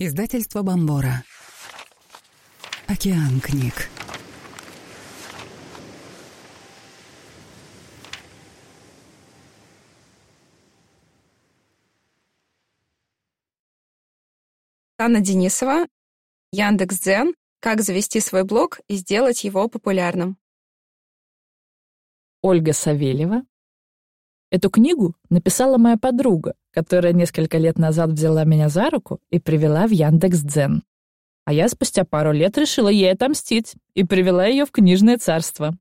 Издательство Бомбора. Океан книг. Анна Денисова, Яндекс.Дзен. Как завести свой блог и сделать его популярным. Ольга Савельева. Эту книгу написала моя подруга, которая несколько лет назад взяла меня за руку и привела в Яндекс.Дзен. А я спустя пару лет решила ей отомстить и привела ее в книжное царство.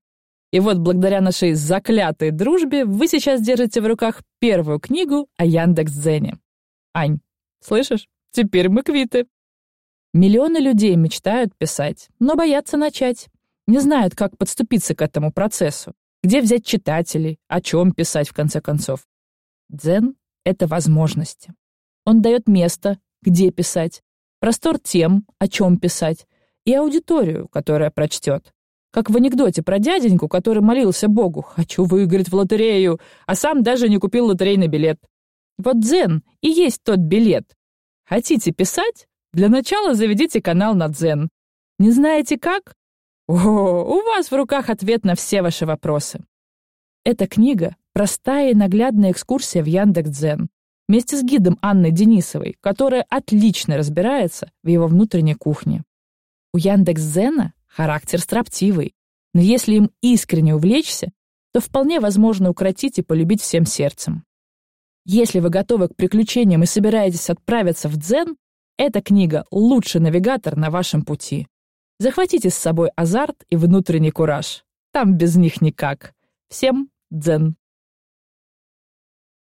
И вот благодаря нашей заклятой дружбе вы сейчас держите в руках первую книгу о Яндекс.Дзене. Ань, слышишь? Теперь мы квиты. Миллионы людей мечтают писать, но боятся начать. Не знают, как подступиться к этому процессу. Где взять читателей, о чем писать в конце концов. Дзен — это возможности. Он дает место, где писать, простор тем, о чем писать, и аудиторию, которая прочтет. Как в анекдоте про дяденьку, который молился Богу «хочу выиграть в лотерею», а сам даже не купил лотерейный билет. Вот дзен и есть тот билет. Хотите писать? Для начала заведите канал на Дзен. Не знаете как? О, у вас в руках ответ на все ваши вопросы. Эта книга — простая и наглядная экскурсия в Яндекс.Дзен вместе с гидом Анной Денисовой, которая отлично разбирается в его внутренней кухне. У Яндекс.Дзена характер строптивый, но если им искренне увлечься, то вполне возможно укротить и полюбить всем сердцем. Если вы готовы к приключениям и собираетесь отправиться в Дзен, эта книга — лучший навигатор на вашем пути. Захватите с собой азарт и внутренний кураж. Там без них никак. Всем дзен!